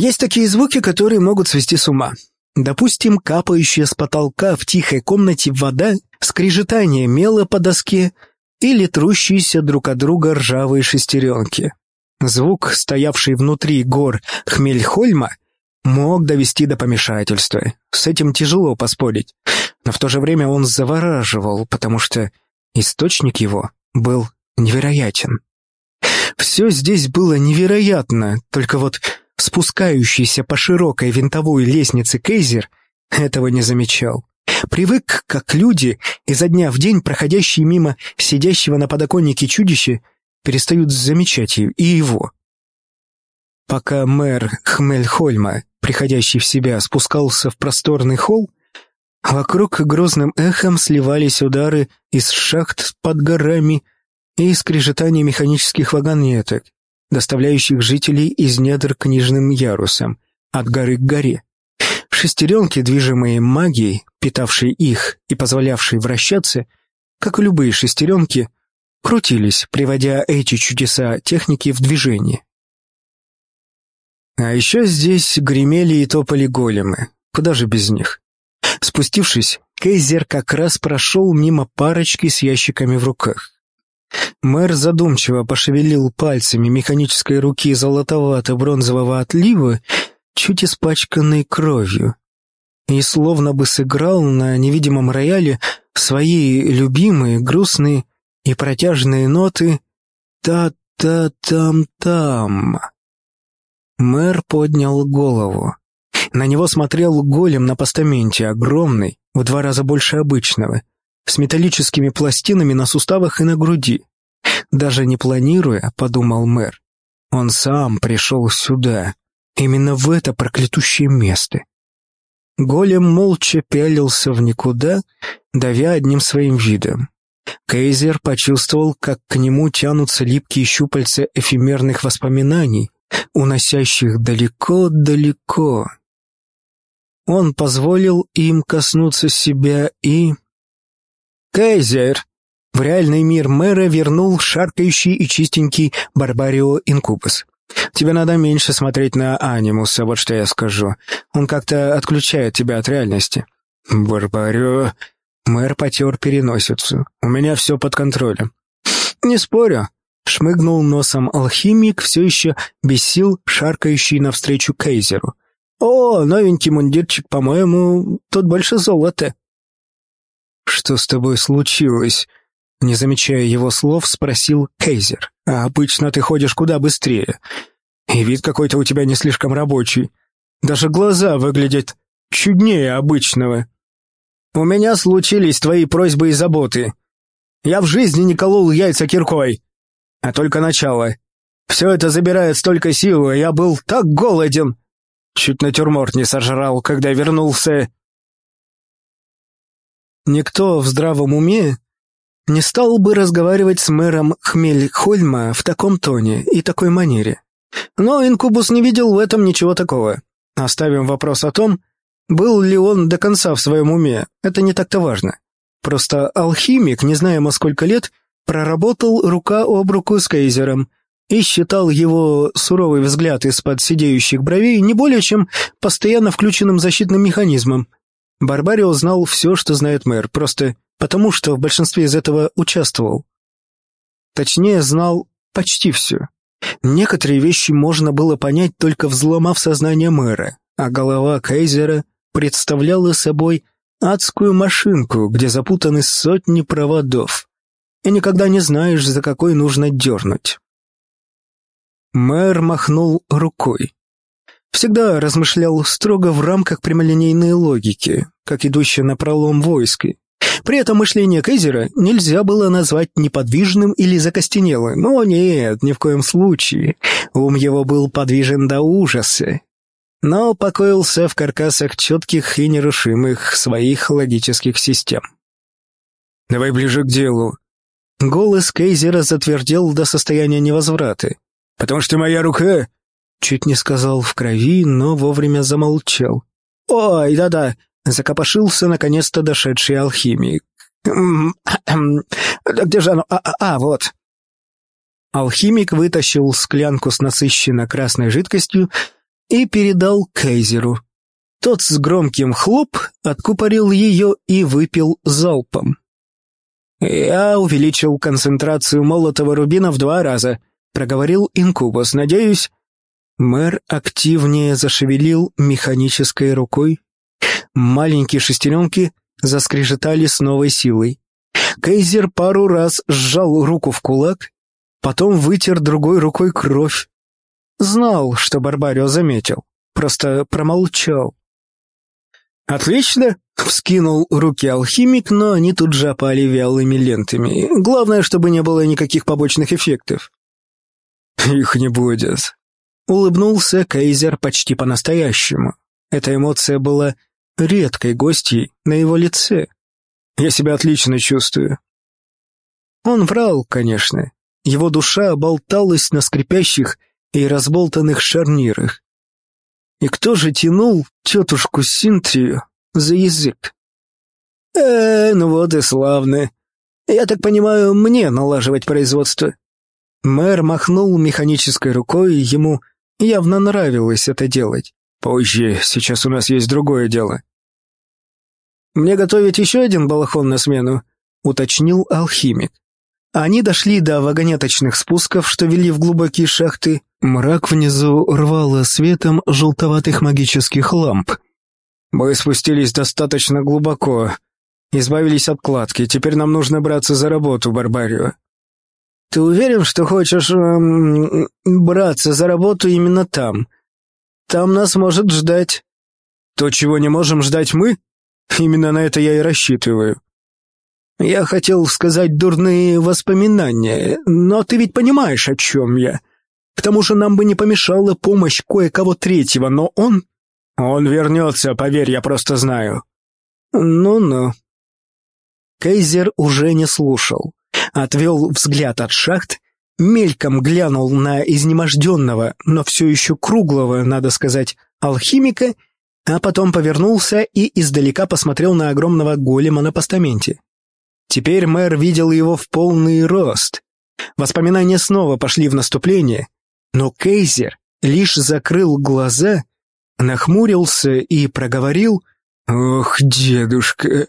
Есть такие звуки, которые могут свести с ума. Допустим, капающая с потолка в тихой комнате вода, скрежетание мела по доске или трущиеся друг от друга ржавые шестеренки. Звук, стоявший внутри гор Хмельхольма, мог довести до помешательства. С этим тяжело поспорить. Но в то же время он завораживал, потому что источник его был невероятен. Все здесь было невероятно, только вот спускающийся по широкой винтовой лестнице Кейзер этого не замечал. Привык, как люди, изо дня в день проходящие мимо сидящего на подоконнике чудища, перестают замечать и его. Пока мэр Хмельхольма, приходящий в себя, спускался в просторный холл, вокруг грозным эхом сливались удары из шахт под горами и скрежетание механических вагонеток, доставляющих жителей из недр книжным ярусом, от горы к горе. Шестеренки, движимые магией, питавшей их и позволявшей вращаться, как и любые шестеренки, крутились, приводя эти чудеса техники в движение. А еще здесь гремели и топали големы, куда же без них. Спустившись, Кейзер как раз прошел мимо парочки с ящиками в руках. Мэр задумчиво пошевелил пальцами механической руки золотовато-бронзового отлива, чуть испачканной кровью, и словно бы сыграл на невидимом рояле свои любимые, грустные и протяжные ноты «та-та-там-там». Мэр поднял голову. На него смотрел голем на постаменте, огромный, в два раза больше обычного, с металлическими пластинами на суставах и на груди. Даже не планируя, подумал мэр, он сам пришел сюда, именно в это проклятущее место. Голем молча пялился в никуда, давя одним своим видом. Кейзер почувствовал, как к нему тянутся липкие щупальца эфемерных воспоминаний, уносящих далеко-далеко. Он позволил им коснуться себя и... «Кейзер!» В реальный мир мэра вернул шаркающий и чистенький Барбарио Инкубус. Тебе надо меньше смотреть на анимуса, вот что я скажу. Он как-то отключает тебя от реальности. Барбарио... Мэр потер переносицу. У меня все под контролем. Не спорю. Шмыгнул носом алхимик, все еще без сил, шаркающий навстречу Кейзеру. «О, новенький мундирчик, по-моему, тут больше золота». «Что с тобой случилось?» Не замечая его слов, спросил Кейзер. «А обычно ты ходишь куда быстрее. И вид какой-то у тебя не слишком рабочий. Даже глаза выглядят чуднее обычного. У меня случились твои просьбы и заботы. Я в жизни не колол яйца киркой. А только начало. Все это забирает столько сил, а я был так голоден. Чуть натюрморт не сожрал, когда вернулся. Никто в здравом уме не стал бы разговаривать с мэром Хмельхольма в таком тоне и такой манере. Но Инкубус не видел в этом ничего такого. Оставим вопрос о том, был ли он до конца в своем уме, это не так-то важно. Просто алхимик, не знаемо сколько лет, проработал рука об руку с Кейзером и считал его суровый взгляд из-под сидеющих бровей не более чем постоянно включенным защитным механизмом. Барбарио знал все, что знает мэр, просто потому что в большинстве из этого участвовал. Точнее, знал почти все. Некоторые вещи можно было понять, только взломав сознание мэра, а голова Кейзера представляла собой адскую машинку, где запутаны сотни проводов, и никогда не знаешь, за какой нужно дернуть. Мэр махнул рукой. Всегда размышлял строго в рамках прямолинейной логики, как идущая на пролом войской, при этом мышление Кейзера нельзя было назвать неподвижным или закостенелым. Но нет, ни в коем случае. Ум его был подвижен до ужаса. Но покоился в каркасах четких и нерушимых своих логических систем. «Давай ближе к делу». Голос Кейзера затвердел до состояния невозврата. «Потому что моя рука...» Чуть не сказал в крови, но вовремя замолчал. «Ой, да-да, Закопошился наконец-то дошедший алхимик. «Где же оно? А, а, а, вот!» Алхимик вытащил склянку с насыщенно красной жидкостью и передал Кейзеру. Тот с громким хлоп откупорил ее и выпил залпом. «Я увеличил концентрацию молотого рубина в два раза», — проговорил Инкубус. «Надеюсь...» Мэр активнее зашевелил механической рукой. Маленькие шестеренки заскрежетали с новой силой. Кейзер пару раз сжал руку в кулак, потом вытер другой рукой кровь. Знал, что Барбарио заметил, просто промолчал. «Отлично!» — вскинул руки алхимик, но они тут же опали вялыми лентами. Главное, чтобы не было никаких побочных эффектов. «Их не будет», — улыбнулся Кейзер почти по-настоящему. Эта эмоция была редкой гостьей на его лице. «Я себя отлично чувствую». Он врал, конечно. Его душа болталась на скрипящих и разболтанных шарнирах. И кто же тянул тетушку Синтрию за язык? «Э, ну вот и славно. Я так понимаю, мне налаживать производство». Мэр махнул механической рукой, ему явно нравилось это делать. «Позже, сейчас у нас есть другое дело». «Мне готовить еще один балахон на смену?» — уточнил алхимик. Они дошли до вагонеточных спусков, что вели в глубокие шахты. Мрак внизу рвало светом желтоватых магических ламп. Мы спустились достаточно глубоко, избавились от кладки. Теперь нам нужно браться за работу, Барбарио. Ты уверен, что хочешь эм, браться за работу именно там? Там нас может ждать... То, чего не можем ждать мы? Именно на это я и рассчитываю. Я хотел сказать дурные воспоминания, но ты ведь понимаешь, о чем я. К тому же нам бы не помешала помощь кое-кого третьего, но он... Он вернется, поверь, я просто знаю. Ну-ну. Кейзер уже не слушал. Отвел взгляд от шахт, мельком глянул на изнеможденного, но все еще круглого, надо сказать, алхимика, а потом повернулся и издалека посмотрел на огромного голема на постаменте. Теперь мэр видел его в полный рост. Воспоминания снова пошли в наступление, но Кейзер лишь закрыл глаза, нахмурился и проговорил «Ох, дедушка!»